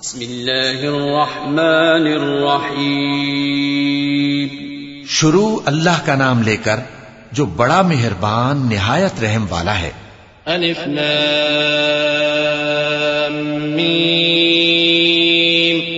بسم الله الرحمن الرحيم شروع اللہ کا نام لے کر جو بڑا مہربان نہایت رحم والا ہے۔ ألف لام ميم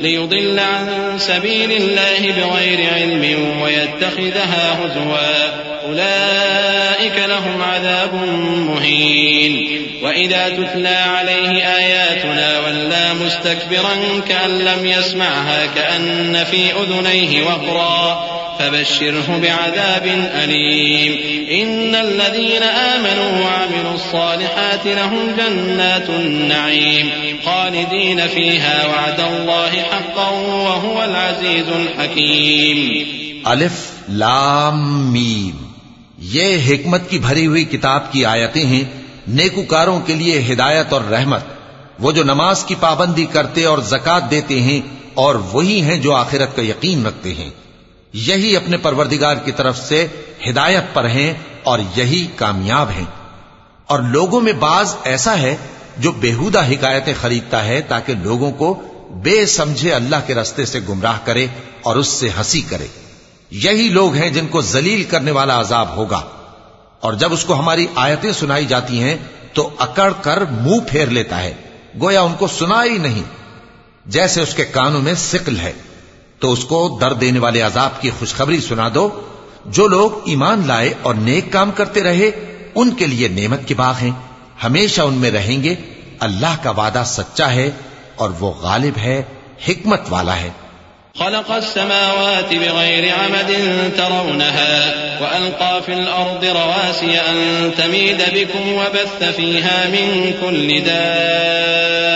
ليضل عن سبيل الله بغير علم ويتخذها هزوا. أولئك لهم عذاب مهين. وإذا تتلى عليه آياتنا ولى مستكبرا كأن لم يسمعها كأن في أذنيه وقرا فبشره بعذاب أليم. إن الذين آمنوا وعملوا الصالحات لهم جنات النعيم. خالدين فيها وعد الله حقا وهو العزيز الحكيم. الف لام میم یہ حکمت کی بھری ہوئی کتاب کی آیتیں ہیں نیکوکاروں کے لیے ہدایت اور رحمت. وہ جو نماز کی پابندی کرتے اور زکات دیتے ہیں اور وہی ہیں جو آخرت کا یقین رکھتے ہیں. یہی اپنے پروردگار کی طرف سے ہدایت پر ہیں اور یہی کامیاب ہیں۔ اور لوگوں میں بعض ایسا ہے جو بےحودہ حکایتیں خریدتا ہے تاکہ لوگوں کو بے سمجھے اللہ کے رستے سے گمراہ کرے اور اس سے ہنسی کرے۔ یہی لوگ ہیں جن کو ذلیل کرنے والا عذاب ہوگا۔ اور جب اس کو ہماری آیتیں سنائی جاتی ہیں تو اکڑ کر منہ پھیر لیتا ہے، گویا ان کو سنا ہی نہیں، جیسے اس کے کانوں میں سکل ہے۔ تو اس کو درد دینے والے عذاب کی خوشخبری سنا دو۔ جو لوگ ایمان لائے اور نیک کام کرتے رہے، ان کے لیے نعمت کے باغ ہیں۔ ہمیشہ ان میں رہیں گے۔ اللہ کا وعدہ سچا ہے اور وہ غالب ہے، حکمت والا ہے۔ خلق السماوات بغير عمد ترونها وألقى في الأرض رواسي أن تميد بكم وبث فيها من كل دابة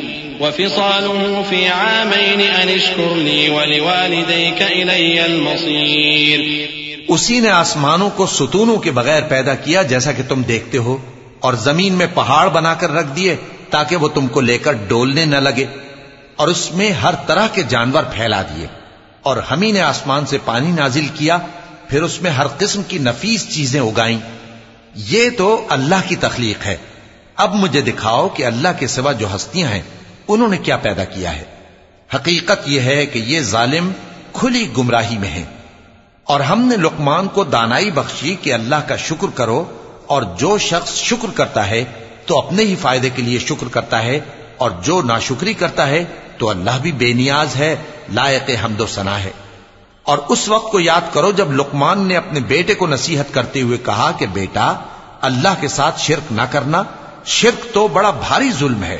وفصاله في عامين أن اشكر لي ولوالديك إلي المصير. اسی نے آسمانوں کو ستونوں کے بغیر پیدا کیا جیسا کہ تم دیکھتے ہو، اور زمین میں پہاڑ بنا کر رکھ دیے تاکہ وہ تم کو لے کر ڈولنے نہ لگے، اور اس میں ہر طرح کے جانور پھیلا دیے، اور ہم ہی نے آسمان سے پانی نازل کیا، پھر اس میں ہر قسم کی نفیس چیزیں اگائیں۔ یہ تو اللہ کی تخلیق ہے۔ اب مجھے دکھاؤ کہ اللہ کے سوا جو ہستیاں ہیں انہوں نے کیا پیدا کیا ہے؟ حقیقت یہ ہے کہ یہ ظالم کھلی گمراہی میں ہیں اور ہم نے لقمان کو دانائی بخشی کہ اللہ کا شکر کرو، اور جو شخص شکر کرتا ہے تو اپنے ہی فائدے کے لیے شکر کرتا ہے، اور جو ناشکری کرتا ہے تو اللہ بھی بے نیاز ہے، لائق حمد و ثنا ہے۔ اور اس وقت کو یاد کرو جب لقمان نے اپنے بیٹے کو نصیحت کرتے ہوئے کہا کہ بیٹا، اللہ کے ساتھ شرک نہ کرنا، شرک تو بڑا بھاری ظلم ہے۔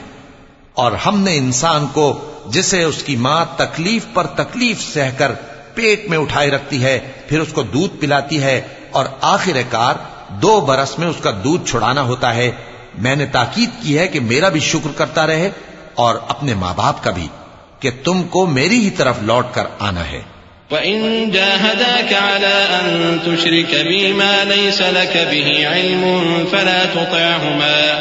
اور ہم نے انسان کو جسے اس کی ماں تکلیف پر تکلیف سہ کر پیٹ میں اٹھائے رکھتی ہے، پھر اس کو دودھ پلاتی ہے اور آخر کار دو برس میں اس کا دودھ چھڑانا ہوتا ہے۔ میں نے تاکید کی ہے کہ میرا بھی شکر کرتا رہے اور اپنے ماں باپ کا بھی کہ تم کو میری ہی طرف لوٹ کر آنا ہے۔ وَإِن جَاهَدَاكَ عَلَىٰ أَن تُشْرِكَ بِي مَا لَيْسَ لَكَ بِهِ عِلْمٌ فَلَا تُطِعْهُمَا۔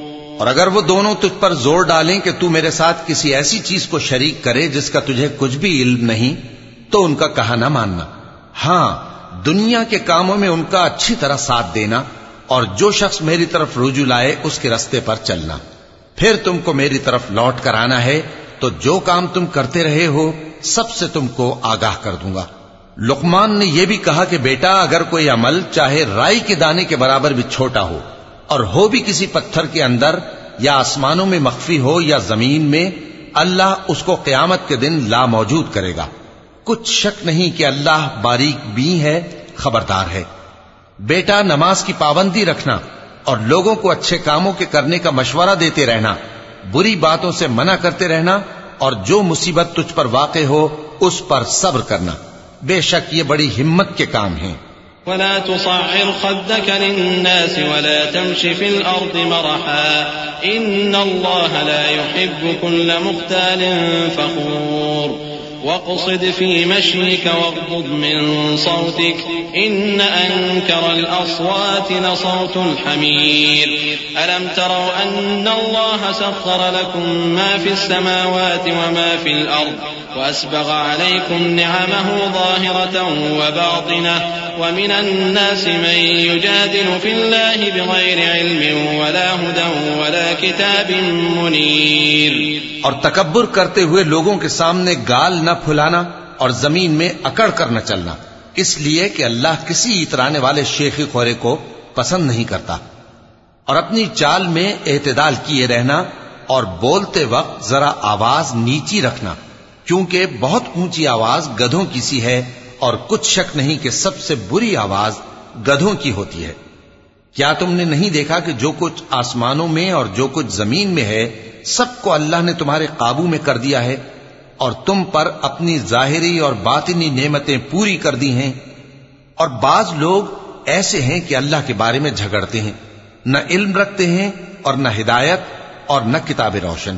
اور اگر وہ دونوں تجھ پر زور ڈالیں کہ تو میرے ساتھ کسی ایسی چیز کو شریک کرے جس کا تجھے کچھ بھی علم نہیں، تو ان کا کہا نہ ماننا۔ ہاں دنیا کے کاموں میں ان کا اچھی طرح ساتھ دینا اور جو شخص میری طرف رجوع لائے اس کے رستے پر چلنا۔ پھر تم کو میری طرف لوٹ کر آنا ہے، تو جو کام تم کرتے رہے ہو، سب سے تم کو آگاہ کر دوں گا۔ لقمان نے یہ بھی کہا کہ بیٹا، اگر کوئی عمل چاہے رائی کے دانے کے برابر بھی چھوٹا ہو اور ہو بھی کسی پتھر کے اندر یا آسمانوں میں مخفی ہو یا زمین میں، اللہ اس کو قیامت کے دن لا موجود کرے گا۔ کچھ شک نہیں کہ اللہ باریک بھی ہے، خبردار ہے۔ بیٹا، نماز کی پابندی رکھنا اور لوگوں کو اچھے کاموں کے کرنے کا مشورہ دیتے رہنا۔ بری باتوں سے منع کرتے رہنا اور جو مصیبت تجھ پر واقع ہو، اس پر صبر کرنا۔ بے شک یہ بڑی ہمت کے کام ہیں۔ ولا تصعر خدك للناس ولا تمش في الأرض مرحا. إن الله لا يحب كل مختال فخور. واقصد في مشيك واغضض من صوتك. إن أنكر الأصوات لصوت الحمير. ألم تروا أن الله سخر لكم ما في السماوات وما في الأرض؟ وأسبغ عليكم نعمه ظاهرة وباطنة ومن الناس من يجادل في الله بغير علم ولا هدى ولا كتاب منير اور تکبر کرتے ہوئے لوگوں کے سامنے گال نہ پھلانا اور زمین میں اکڑ کر نہ چلنا۔ اس لیے کہ اللہ کسی اترانے والے شیخی خورے کو پسند نہیں کرتا۔ اور اپنی چال میں اعتدال کیے رہنا اور بولتے وقت ذرا آواز نیچی رکھنا۔ کیونکہ بہت اونچی آواز گدھوں کی سی ہے اور کچھ شک نہیں کہ سب سے بری آواز گدھوں کی ہوتی ہے۔ کیا تم نے نہیں دیکھا کہ جو کچھ آسمانوں میں اور جو کچھ زمین میں ہے، سب کو اللہ نے تمہارے قابو میں کر دیا ہے اور تم پر اپنی ظاہری اور باطنی نعمتیں پوری کر دی ہیں۔ اور بعض لوگ ایسے ہیں کہ اللہ کے بارے میں جھگڑتے ہیں، نہ علم رکھتے ہیں اور نہ ہدایت اور نہ کتاب روشن۔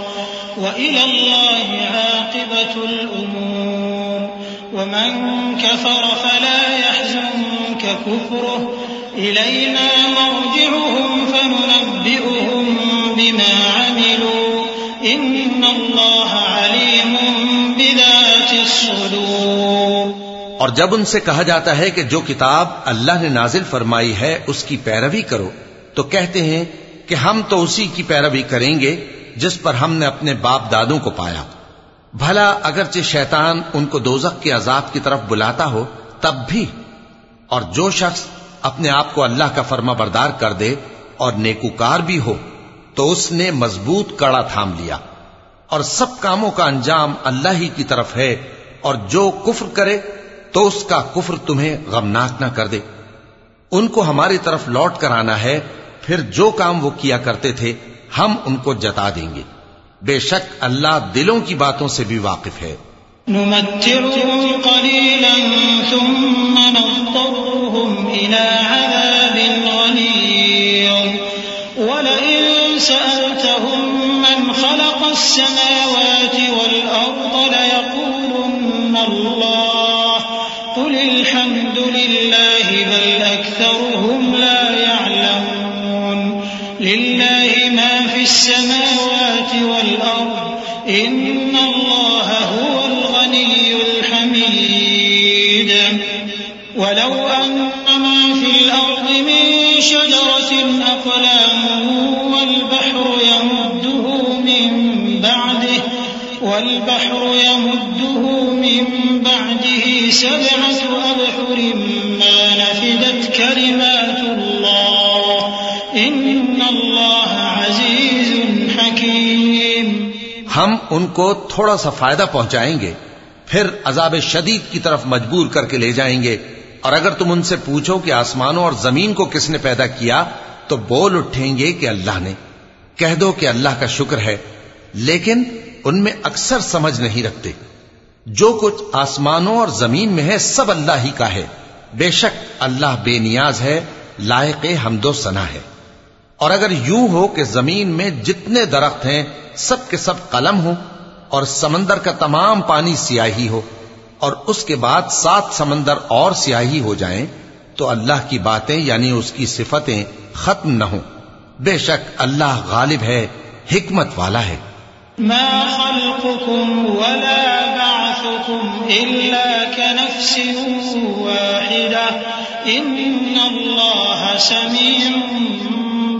وإلى الله عاقبة الأمور. ومن كفر فلا يحزنك كفره. إلينا مرجعهم فننبئهم بما عملوا. إن الله عليم بذات الصدور. اور جب ان سے کہا جاتا ہے کہ جو کتاب اللہ نے نازل فرمائی ہے اس کی پیروی کرو، تو کہتے ہیں کہ ہم تو اسی کی پیروی کریں گے۔ جس پر ہم نے اپنے باپ دادوں کو پایا۔ بھلا اگرچہ شیطان ان کو دوزخ کے عذاب کی طرف بلاتا ہو، تب بھی۔ اور جو شخص اپنے آپ کو اللہ کا فرما بردار کر دے اور نیکوکار بھی ہو، تو اس نے مضبوط کڑا تھام لیا۔ اور سب کاموں کا انجام اللہ ہی کی طرف ہے، اور جو کفر کرے، تو اس کا کفر تمہیں غمناک نہ کر دے۔ ان کو ہماری طرف لوٹ کر آنا ہے، پھر جو کام وہ کیا کرتے تھے ہم ان کو جتا دیں گے۔ بے شک اللہ دلوں کی باتوں سے بھی واقف ہے۔ نمترهم قليلا ثم نضطرهم إلى عذاب غليظ۔ ولئن سألتهم من خلق السماوات والأرض ليقولن الله قل الحمد لله بل السماوات والأرض إن الله هو الغني الحميد. وأن ما في الأرض من شجرة أقلام والبحر يمده من بعده والبحر يمده من بعده سبعة أبحر ما نفدت كلمات الله. إن الله ہم ان کو تھوڑا سا فائدہ پہنچائیں گے، پھر عذاب شدید کی طرف مجبور کر کے لے جائیں گے۔ اور اگر تم ان سے پوچھو کہ آسمانوں اور زمین کو کس نے پیدا کیا، تو بول اٹھیں گے کہ اللہ نے۔ کہہ دو کہ اللہ کا شکر ہے، لیکن ان میں اکثر سمجھ نہیں رکھتے۔ جو کچھ آسمانوں اور زمین میں ہے، سب اللہ ہی کا ہے۔ بے شک اللہ بے نیاز ہے، لائق حمد و ثنا ہے۔ اور اگر یوں ہو کہ زمین میں جتنے درخت ہیں، سب کے سب قلم ہوں اور سمندر کا تمام پانی سیاہی ہو اور اس کے بعد سات سمندر اور سیاہی ہو جائیں، تو اللہ کی باتیں یعنی اس کی صفتیں ختم نہ ہوں۔ بے شک اللہ غالب ہے، حکمت والا ہے۔ ما خلقكم ولا بعثكم إلا كنفس واحدة إن الله سميع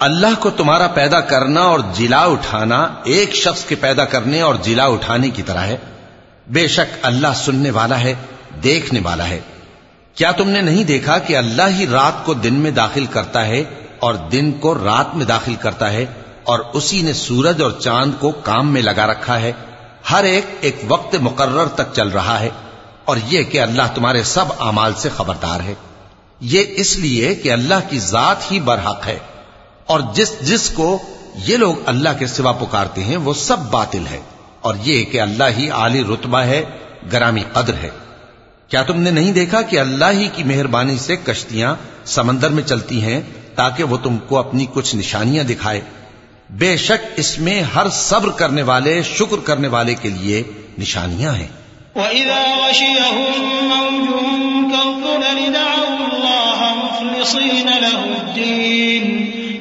اللہ کو تمہارا پیدا کرنا اور جلا اٹھانا ایک شخص کے پیدا کرنے اور جلا اٹھانے کی طرح ہے۔ بے شک اللہ سننے والا ہے، دیکھنے والا ہے۔ کیا تم نے نہیں دیکھا کہ اللہ ہی رات کو دن میں داخل کرتا ہے اور دن کو رات میں داخل کرتا ہے اور اسی نے سورج اور چاند کو کام میں لگا رکھا ہے؟ ہر ایک ایک وقت مقرر تک چل رہا ہے اور یہ کہ اللہ تمہارے سب اعمال سے خبردار ہے۔ یہ اس لیے کہ اللہ کی ذات ہی برحق ہے۔ اور جس جس کو یہ لوگ اللہ کے سوا پکارتے ہیں، وہ سب باطل ہے۔ اور یہ کہ اللہ ہی عالی رتبہ ہے، گرامی قدر ہے۔ کیا تم نے نہیں دیکھا کہ اللہ ہی کی مہربانی سے کشتیاں سمندر میں چلتی ہیں تاکہ وہ تم کو اپنی کچھ نشانیاں دکھائے؟ بے شک اس میں ہر صبر کرنے والے، شکر کرنے والے کے لیے نشانیاں ہیں۔ وَإِذَا غَشِيَهُم مَّوْجٌ كَالظُّلَلِ دَعَوُا اللَّهَ مُخْلِصِينَ لَهُ الدِّينَ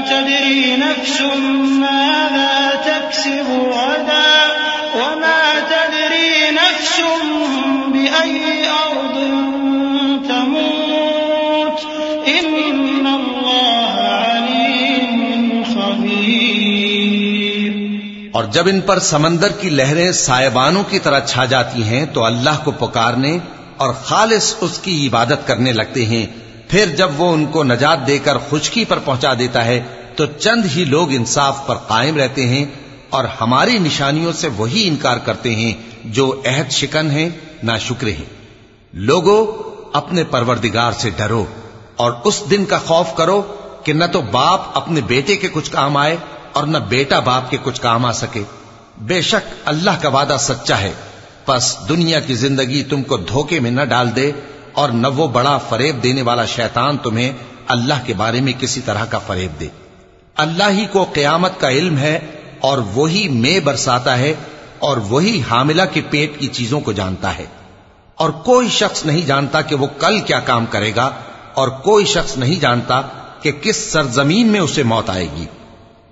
تدري نفس ماذا تكسب غدا وما تدري نفس بأي أرض تموت إن الله عليم خبير. اور جب ان پر سمندر کی لہریں سائبانوں کی طرح چھا جاتی ہیں تو اللہ کو پکارنے اور خالص اس کی عبادت کرنے لگتے ہیں پھر جب وہ ان کو نجات دے کر خشکی پر پہنچا دیتا ہے، تو چند ہی لوگ انصاف پر قائم رہتے ہیں اور ہماری نشانیوں سے وہی انکار کرتے ہیں جو عہد شکن ہیں نہ شکرے ہیں۔ لوگوں اپنے پروردگار سے ڈرو اور اس دن کا خوف کرو کہ نہ تو باپ اپنے بیٹے کے کچھ کام آئے اور نہ بیٹا باپ کے کچھ کام آ سکے۔ بے شک اللہ کا وعدہ سچا ہے۔ پس دنیا کی زندگی تم کو دھوکے میں نہ ڈال دے۔ اور نہ وہ بڑا فریب دینے والا شیطان تمہیں اللہ کے بارے میں کسی طرح کا فریب دے۔ اللہ ہی کو قیامت کا علم ہے اور وہی میں برساتا ہے اور وہی حاملہ کے پیٹ کی چیزوں کو جانتا ہے۔ اور کوئی شخص نہیں جانتا کہ وہ کل کیا کام کرے گا اور کوئی شخص نہیں جانتا کہ کس سرزمین میں اسے موت آئے گی۔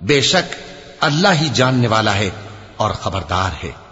بے شک اللہ ہی جاننے والا ہے اور خبردار ہے۔